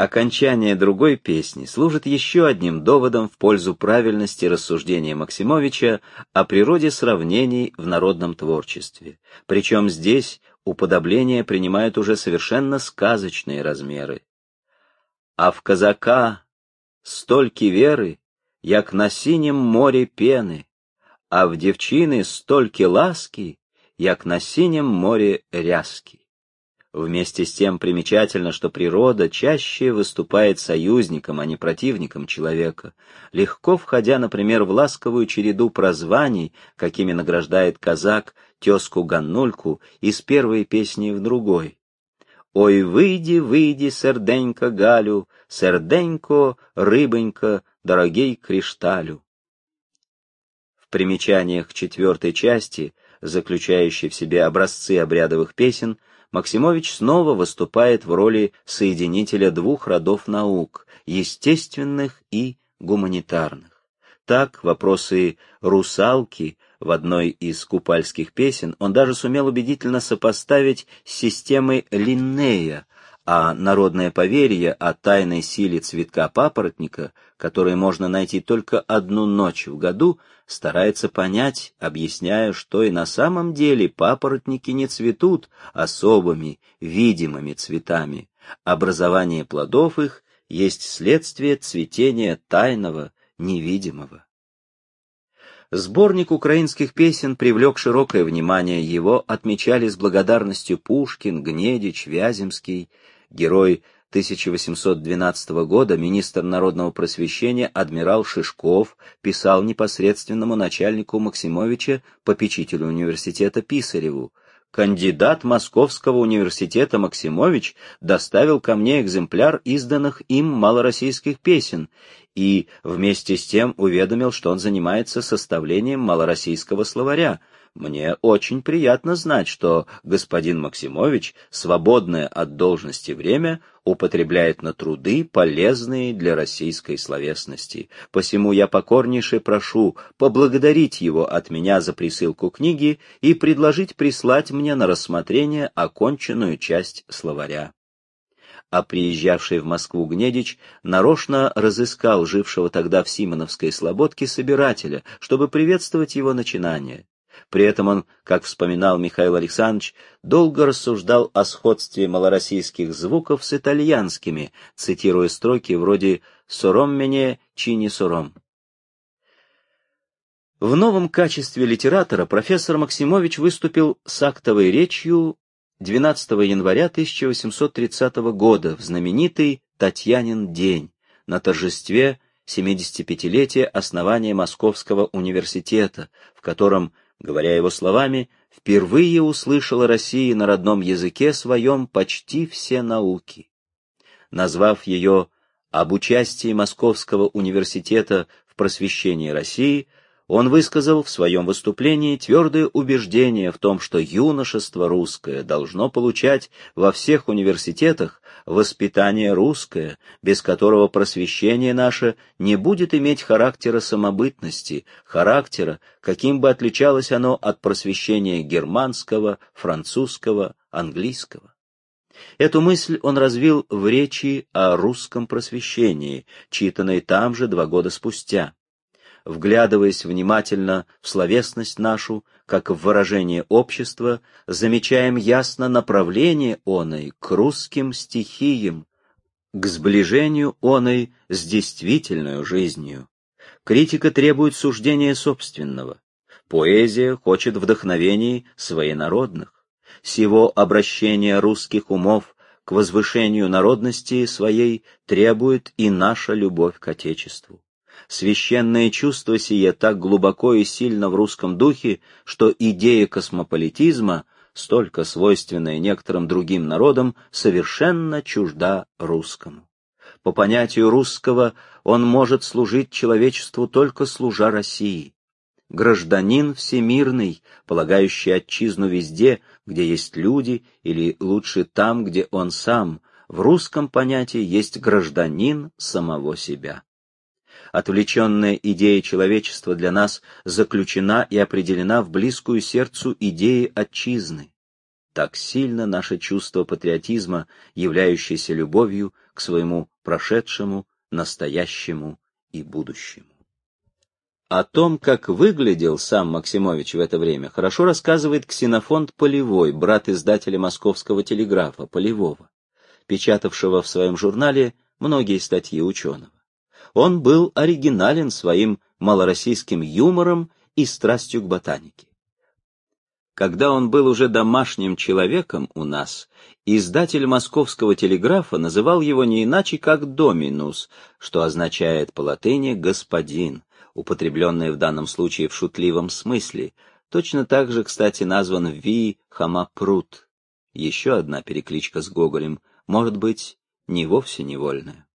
Окончание другой песни служит еще одним доводом в пользу правильности рассуждения Максимовича о природе сравнений в народном творчестве. Причем здесь уподобления принимают уже совершенно сказочные размеры. А в казака стольки веры, як на синем море пены, а в девчины стольки ласки, як на синем море ряски. Вместе с тем примечательно, что природа чаще выступает союзником, а не противником человека, легко входя, например, в ласковую череду прозваний, какими награждает казак тезку Ганнульку из первой песни в другой. «Ой, выйди, выйди, серденько Галю, серденько, рыбонька, дорогей кришталю». В примечаниях четвертой части, заключающей в себе образцы обрядовых песен, Максимович снова выступает в роли соединителя двух родов наук — естественных и гуманитарных. Так, вопросы русалки в одной из купальских песен он даже сумел убедительно сопоставить с системой Линнея, а народное поверье о тайной силе цветка папоротника, который можно найти только одну ночь в году, старается понять, объясняя, что и на самом деле папоротники не цветут особыми, видимыми цветами. Образование плодов их есть следствие цветения тайного, невидимого. Сборник украинских песен привлек широкое внимание, его отмечали с благодарностью Пушкин, Гнедич, Вяземский, герой 1812 года министр народного просвещения адмирал Шишков писал непосредственному начальнику Максимовича, попечителю университета Писареву, кандидат Московского университета Максимович доставил ко мне экземпляр изданных им малороссийских песен и вместе с тем уведомил, что он занимается составлением малороссийского словаря, мне очень приятно знать, что господин Максимович свободное от должности время употребляет на труды, полезные для российской словесности. Посему я покорнейше прошу поблагодарить его от меня за присылку книги и предложить прислать мне на рассмотрение оконченную часть словаря а приезжавший в Москву Гнедич нарочно разыскал жившего тогда в Симоновской слободке собирателя, чтобы приветствовать его начинание. При этом он, как вспоминал Михаил Александрович, долго рассуждал о сходстве малороссийских звуков с итальянскими, цитируя строки вроде «Сором мне, чини сором». В новом качестве литератора профессор Максимович выступил с актовой речью 12 января 1830 года в знаменитый Татьянин день на торжестве 75-летия основания Московского университета, в котором Говоря его словами, впервые услышала Россия на родном языке своем почти все науки. Назвав ее об участии Московского университета в просвещении России, он высказал в своем выступлении твердое убеждение в том, что юношество русское должно получать во всех университетах воспитание русское, без которого просвещение наше не будет иметь характера самобытности, характера, каким бы отличалось оно от просвещения германского, французского, английского. Эту мысль он развил в речи о русском просвещении, читанной там же два года спустя вглядываясь внимательно в словесность нашу, как в выражение общества, замечаем ясно направление оной к русским стихиям, к сближению оной с действительной жизнью. Критика требует суждения собственного. Поэзия хочет вдохновений своенародных. Сего обращения русских умов к возвышению народности своей требует и наша любовь к Отечеству священное чувство сие так глубоко и сильно в русском духе, что идея космополитизма, столько свойственная некоторым другим народам, совершенно чужда русскому. По понятию русского он может служить человечеству только служа России. Гражданин всемирный, полагающий отчизну везде, где есть люди, или лучше там, где он сам, в русском понятии есть гражданин самого себя отвлеченная идея человечества для нас заключена и определена в близкую сердцу идеи отчизны. Так сильно наше чувство патриотизма, являющееся любовью к своему прошедшему, настоящему и будущему. О том, как выглядел сам Максимович в это время, хорошо рассказывает Ксенофонт Полевой, брат издателя московского телеграфа, Полевого, печатавшего в своем журнале многие статьи ученого. Он был оригинален своим малороссийским юмором и страстью к ботанике. Когда он был уже домашним человеком у нас, издатель московского телеграфа называл его не иначе, как «доминус», что означает по латыни «господин», употребленное в данном случае в шутливом смысле, точно так же, кстати, назван Ви Хамапрут. Еще одна перекличка с Гоголем, может быть, не вовсе невольная.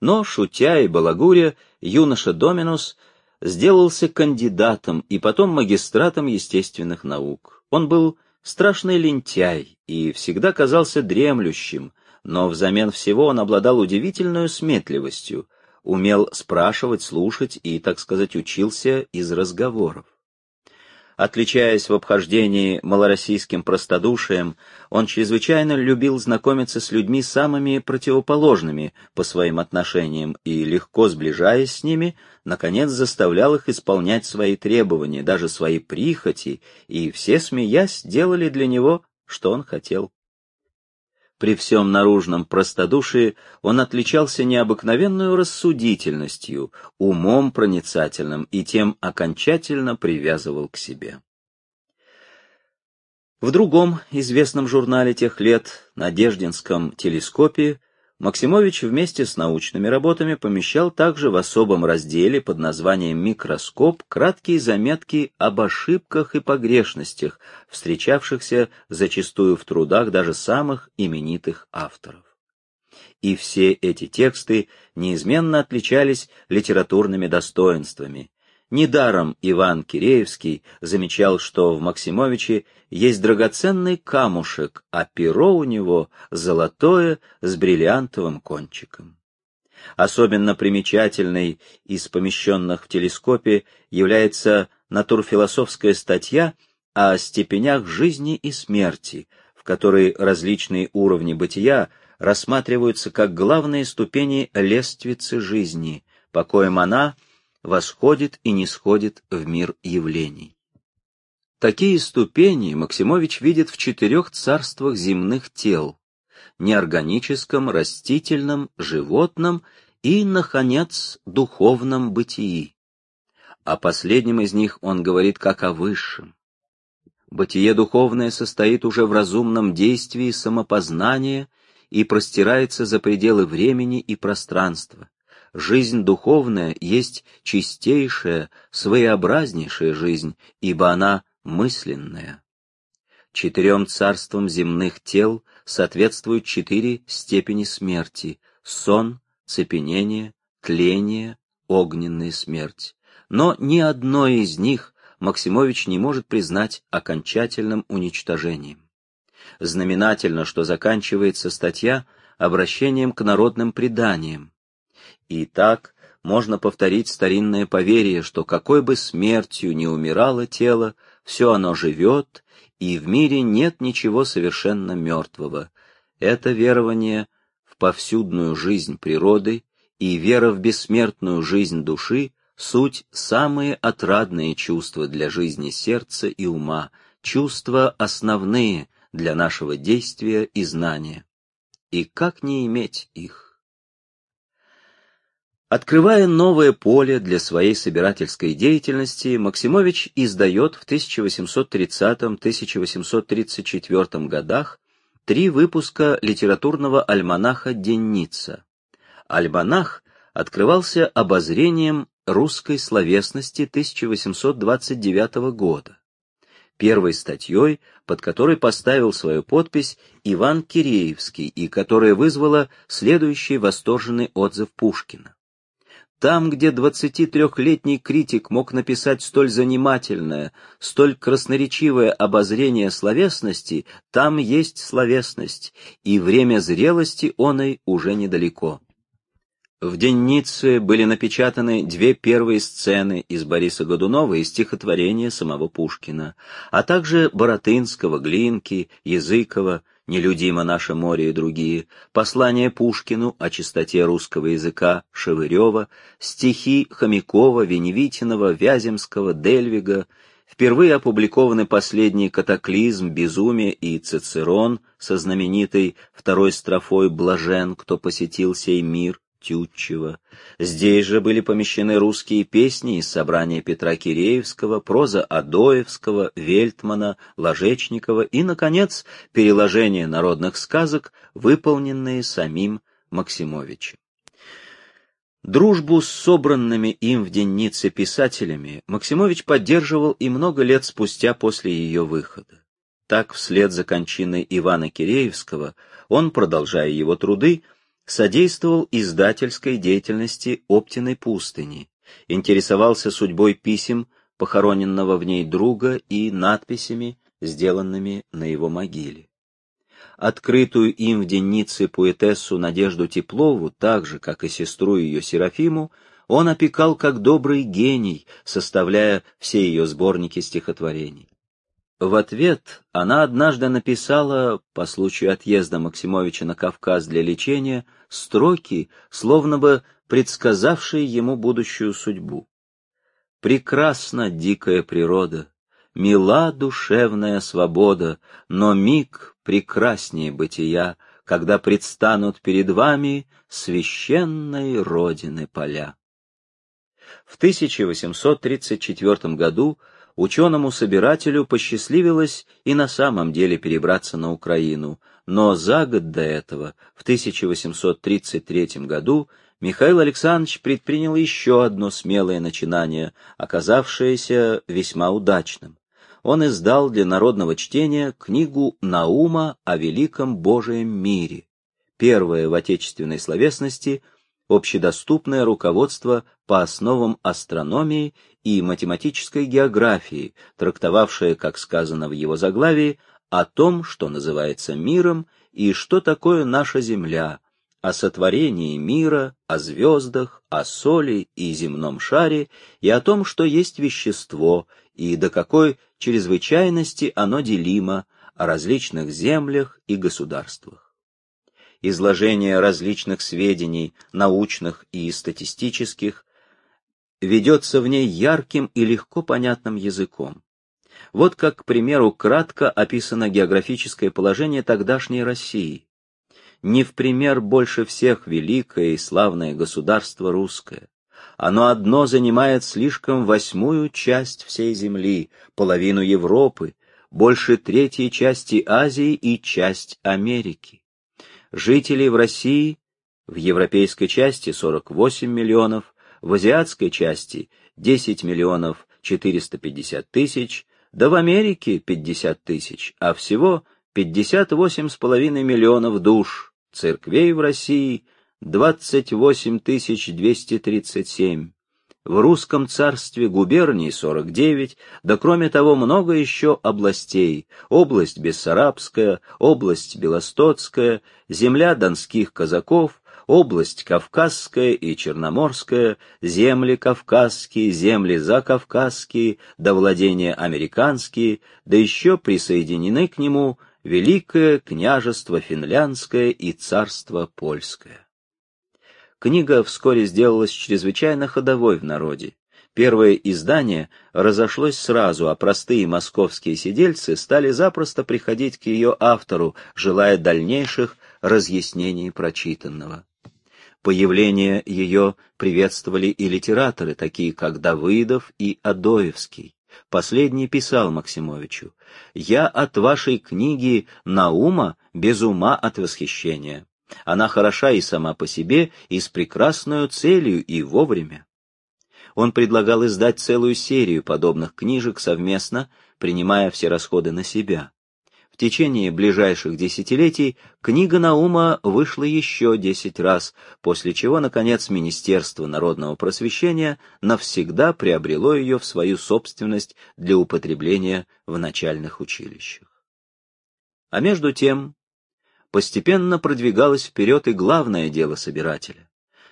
Но, шутя и балагуря, юноша Доминус сделался кандидатом и потом магистратом естественных наук. Он был страшный лентяй и всегда казался дремлющим, но взамен всего он обладал удивительной сметливостью, умел спрашивать, слушать и, так сказать, учился из разговоров. Отличаясь в обхождении малороссийским простодушием, он чрезвычайно любил знакомиться с людьми самыми противоположными по своим отношениям и, легко сближаясь с ними, наконец заставлял их исполнять свои требования, даже свои прихоти, и все, смеясь, делали для него, что он хотел. При всем наружном простодушии он отличался необыкновенную рассудительностью, умом проницательным и тем окончательно привязывал к себе. В другом известном журнале тех лет, Надеждинском телескопе, Максимович вместе с научными работами помещал также в особом разделе под названием «Микроскоп» краткие заметки об ошибках и погрешностях, встречавшихся зачастую в трудах даже самых именитых авторов. И все эти тексты неизменно отличались литературными достоинствами, Недаром Иван Киреевский замечал, что в Максимовиче есть драгоценный камушек, а перо у него золотое с бриллиантовым кончиком. Особенно примечательной из помещенных в телескопе является натурфилософская статья о степенях жизни и смерти, в которой различные уровни бытия рассматриваются как главные ступени лествицы жизни, по коим она — восходит и не сходит в мир явлений. Такие ступени Максимович видит в четырех царствах земных тел — неорганическом, растительном, животном и, наконец, духовном бытии. О последнем из них он говорит как о высшем. Бытие духовное состоит уже в разумном действии самопознания и простирается за пределы времени и пространства жизнь духовная есть чистейшая, своеобразнейшая жизнь, ибо она мысленная. Четырем царствам земных тел соответствуют четыре степени смерти — сон, цепенение, тление, огненная смерть. Но ни одной из них Максимович не может признать окончательным уничтожением. Знаменательно, что заканчивается статья обращением к народным преданиям, и так можно повторить старинное поверье, что какой бы смертью ни умирало тело, все оно живет, и в мире нет ничего совершенно мертвого. Это верование в повсюдную жизнь природы и вера в бессмертную жизнь души — суть самые отрадные чувства для жизни сердца и ума, чувства основные для нашего действия и знания. И как не иметь их? Открывая новое поле для своей собирательской деятельности, Максимович издает в 1830-1834 годах три выпуска литературного альманаха «Денница». Альманах открывался обозрением русской словесности 1829 года, первой статьей, под которой поставил свою подпись Иван Киреевский и которая вызвала следующий восторженный отзыв Пушкина. Там, где 23-летний критик мог написать столь занимательное, столь красноречивое обозрение словесности, там есть словесность, и время зрелости оной уже недалеко. В Деннице были напечатаны две первые сцены из Бориса Годунова и стихотворения самого Пушкина, а также Боротынского, Глинки, Языкова, «Нелюдимо наше море» и другие, послания Пушкину о чистоте русского языка Шевырева, стихи Хомякова, Веневитинова, Вяземского, Дельвига, впервые опубликованы последний «Катаклизм», «Безумие» и «Цицерон» со знаменитой второй строфой «Блажен, кто посетил сей мир», Тютчева. Здесь же были помещены русские песни из собрания Петра Киреевского, проза Адоевского, Вельтмана, Ложечникова и, наконец, переложение народных сказок, выполненные самим Максимовичем. Дружбу с собранными им в деннице писателями Максимович поддерживал и много лет спустя после ее выхода. Так, вслед за кончиной Ивана Киреевского, он, продолжая его труды, содействовал издательской деятельности Оптиной пустыни, интересовался судьбой писем похороненного в ней друга и надписями, сделанными на его могиле. Открытую им в деннице поэтессу Надежду Теплову, так же, как и сестру ее Серафиму, он опекал как добрый гений, составляя все ее сборники стихотворений. В ответ она однажды написала, по случаю отъезда Максимовича на Кавказ для лечения, строки, словно бы предсказавшие ему будущую судьбу. Прекрасна дикая природа, мила душевная свобода, но миг прекраснее бытия, когда предстанут перед вами священной Родины поля. В 1834 году ученому-собирателю посчастливилось и на самом деле перебраться на Украину, но за год до этого, в 1833 году, Михаил Александрович предпринял еще одно смелое начинание, оказавшееся весьма удачным. Он издал для народного чтения книгу Наума о великом Божием мире, первое в отечественной словесности – общедоступное руководство по основам астрономии и математической географии, трактовавшее, как сказано в его заглавии, о том, что называется миром и что такое наша Земля, о сотворении мира, о звездах, о соли и земном шаре, и о том, что есть вещество, и до какой чрезвычайности оно делимо, о различных землях и государствах изложение различных сведений, научных и статистических, ведется в ней ярким и легко понятным языком. Вот как, к примеру, кратко описано географическое положение тогдашней России. Не в пример больше всех великое и славное государство русское. Оно одно занимает слишком восьмую часть всей земли, половину Европы, больше третьей части Азии и часть Америки жителей в России в европейской части 48 миллионов, в азиатской части 10 миллионов 450 тысяч, да в Америке 50 тысяч, а всего 58,5 миллионов душ, церквей в России 28 237, в русском царстве губерний 49, да кроме того много еще областей, область Бессарабская, область Белостоцкая, земля донских казаков, область Кавказская и Черноморская, земли кавказские, земли закавказские, да владения американские, да еще присоединены к нему Великое княжество Финляндское и царство Польское. Книга вскоре сделалась чрезвычайно ходовой в народе. Первое издание разошлось сразу, а простые московские сидельцы стали запросто приходить к ее автору, желая дальнейших разъяснений прочитанного. Появление ее приветствовали и литераторы, такие как Давыдов и Адоевский. Последний писал Максимовичу, «Я от вашей книги Наума без ума от восхищения. Она хороша и сама по себе, и с прекрасной целью, и вовремя. Он предлагал издать целую серию подобных книжек совместно, принимая все расходы на себя. В течение ближайших десятилетий книга Наума вышла еще десять раз, после чего, наконец, Министерство народного просвещения навсегда приобрело ее в свою собственность для употребления в начальных училищах. А между тем, постепенно продвигалось вперед и главное дело собирателя.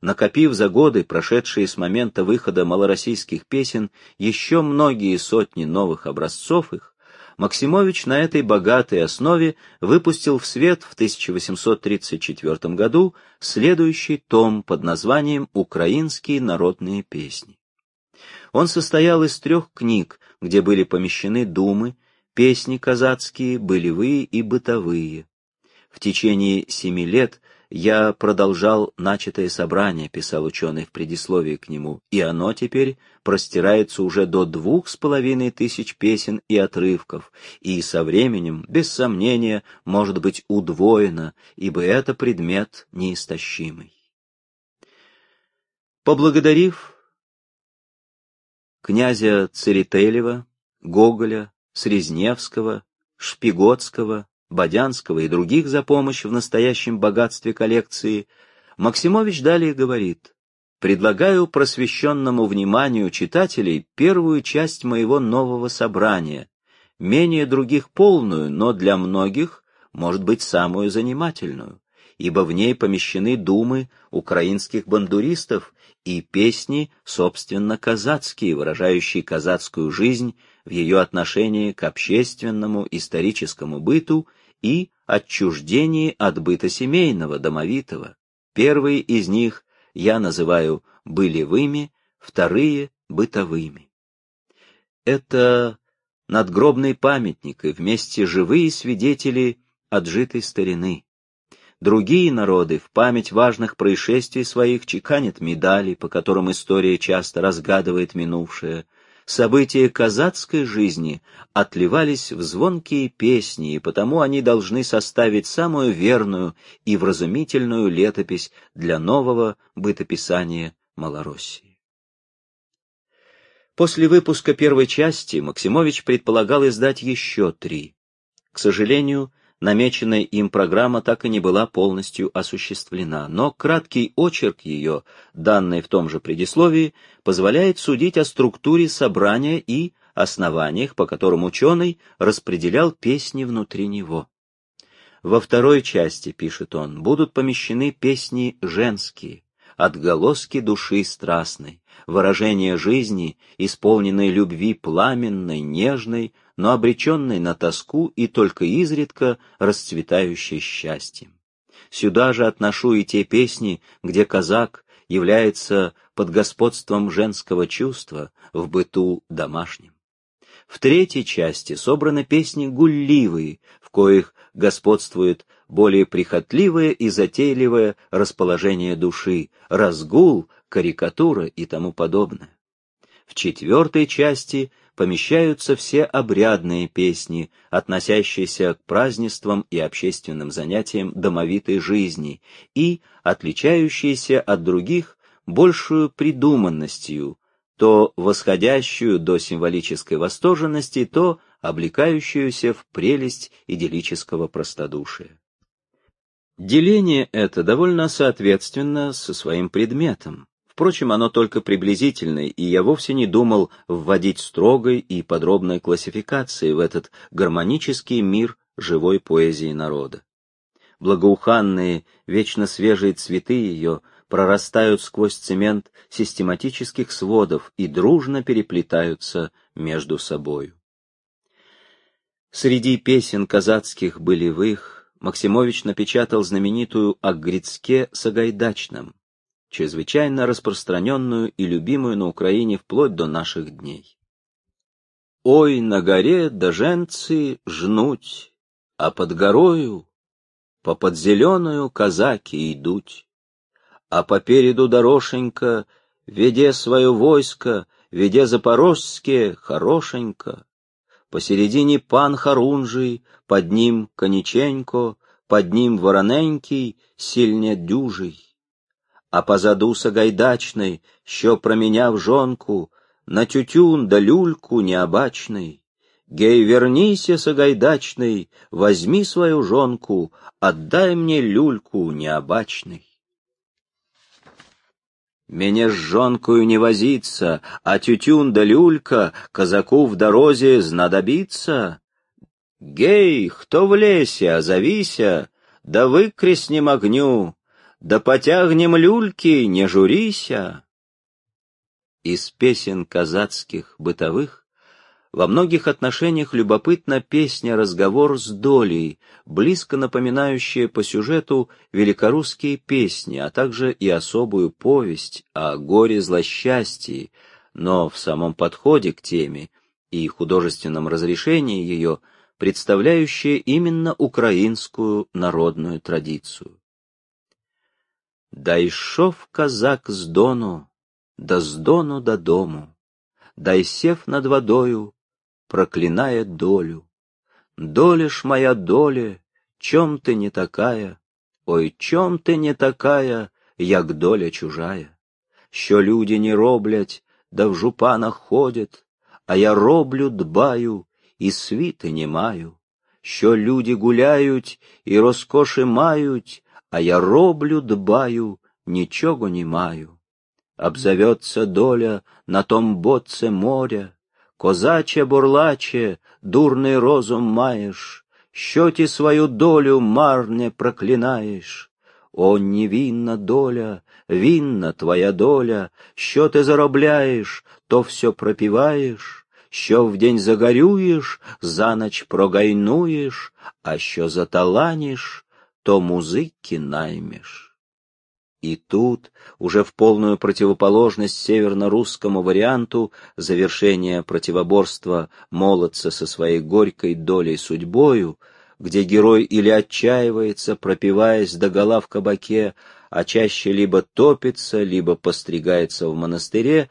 Накопив за годы, прошедшие с момента выхода малороссийских песен, еще многие сотни новых образцов их, Максимович на этой богатой основе выпустил в свет в 1834 году следующий том под названием «Украинские народные песни». Он состоял из трех книг, где были помещены думы, песни казацкие, былевые и бытовые. В течение семи лет я продолжал начатое собрание, писал ученый в предисловии к нему, и оно теперь простирается уже до двух с половиной тысяч песен и отрывков, и со временем, без сомнения, может быть удвоено, ибо это предмет неистощимый. Поблагодарив князя Церетелева, Гоголя, Срезневского, Шпиготского, Бодянского и других за помощь в настоящем богатстве коллекции, Максимович далее говорит, «Предлагаю просвещенному вниманию читателей первую часть моего нового собрания, менее других полную, но для многих, может быть, самую занимательную, ибо в ней помещены думы украинских бандуристов и песни, собственно, казацкие, выражающие казацкую жизнь в ее отношении к общественному историческому быту и отчуждении от быта семейного, домовитого. Первые из них я называю былевыми, вторые — бытовыми. Это надгробный памятник и вместе живые свидетели отжитой старины. Другие народы в память важных происшествий своих чеканят медали, по которым история часто разгадывает минувшее, события казацкой жизни отливались в звонкие песни, и потому они должны составить самую верную и вразумительную летопись для нового бытописания Малороссии. После выпуска первой части Максимович предполагал издать еще три. К сожалению, намеченная им программа так и не была полностью осуществлена, но краткий очерк ее, данный в том же предисловии, позволяет судить о структуре собрания и основаниях, по которым ученый распределял песни внутри него. Во второй части, пишет он, будут помещены песни женские, отголоски души страстной, выражение жизни, исполненной любви пламенной, нежной, но обреченной на тоску и только изредка расцветающей счастьем. Сюда же отношу и те песни, где казак является под господством женского чувства в быту домашнем. В третьей части собраны песни гулливые, в коих господствует более прихотливое и затейливое расположение души, разгул, карикатура и тому подобное. В четвертой части помещаются все обрядные песни, относящиеся к празднествам и общественным занятиям домовитой жизни и отличающиеся от других большую придуманностью, то восходящую до символической восторженности, то облекающуюся в прелесть идиллического простодушия. Деление это довольно соответственно со своим предметом. Впрочем, оно только приблизительное, и я вовсе не думал вводить строгой и подробной классификации в этот гармонический мир живой поэзии народа. Благоуханные, вечно свежие цветы ее прорастают сквозь цемент систематических сводов и дружно переплетаются между собою. Среди песен казацких былевых Максимович напечатал знаменитую о Грицке Сагайдачном, чрезвычайно распространенную и любимую на Украине вплоть до наших дней. Ой, на горе доженцы жнуть, а под горою по подзеленую казаки идут, а попереду дороженька, веде свое войско, веде запорожские, хорошенько. Посередине пан Харунжий, под ним Кониченько, под ним Вороненький, сильня дюжий а позаду Сагайдачной, що проміняв жонку, на тютюн да люльку необачный. Гей, вернися, Сагайдачный, возьми свою жонку, отдай мне люльку необачный. Меня с жонкою не возиться, а тютюн да люлька казаку в дорозе знадобится. Гей, кто в лесе, озовися, да выкреснем огню, да потягнем люльки, не журися. Из песен казацких бытовых Во многих отношениях любопытна песня «Разговор с долей», близко напоминающая по сюжету великорусские песни, а также и особую повесть о горе-злосчастье, но в самом подходе к теме и художественном разрешении ее, представляющая именно украинскую народную традицию. Дайшов казак з дону, да з дону до дому, дай сев над водою, проклиная долю. Доля ж моя доля, чем ты не такая, ой, чем ти не такая, як доля чужая. Що люди не роблять, да в жупанах ходять, а я роблю, дбаю, і світи не маю. Що люди гуляють і розкоши мають, а я роблю, дбаю, нічого не маю. Обзовется доля на том боце моря, Козаче, бурлаче, дурний розум маєш, що ті свою долю марне проклинаєш. О, невинна доля, винна твоя доля, що ти заробляєш, то все пропіваєш, що вдень загорюєш, за ноч прогайнуєш, а що заталаніш, то музыки наймешь. И тут, уже в полную противоположность северно-русскому варианту завершения противоборства молодца со своей горькой долей судьбою, где герой или отчаивается, пропиваясь до гола в кабаке, а чаще либо топится, либо постригается в монастыре,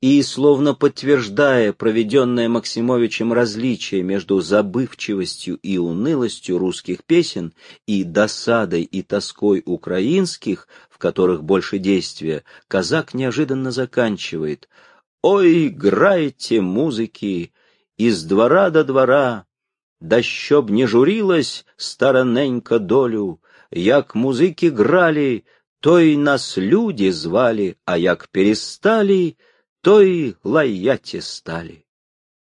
и, словно подтверждая проведенное Максимовичем различие между забывчивостью и унылостью русских песен и досадой и тоской украинских, в которых больше действия, казак неожиданно заканчивает. «Ой, играйте музыки! Из двора до двора, да щоб не журилась староненька долю, як музыки грали, то и нас люди звали, а як перестали — то и лаяти стали.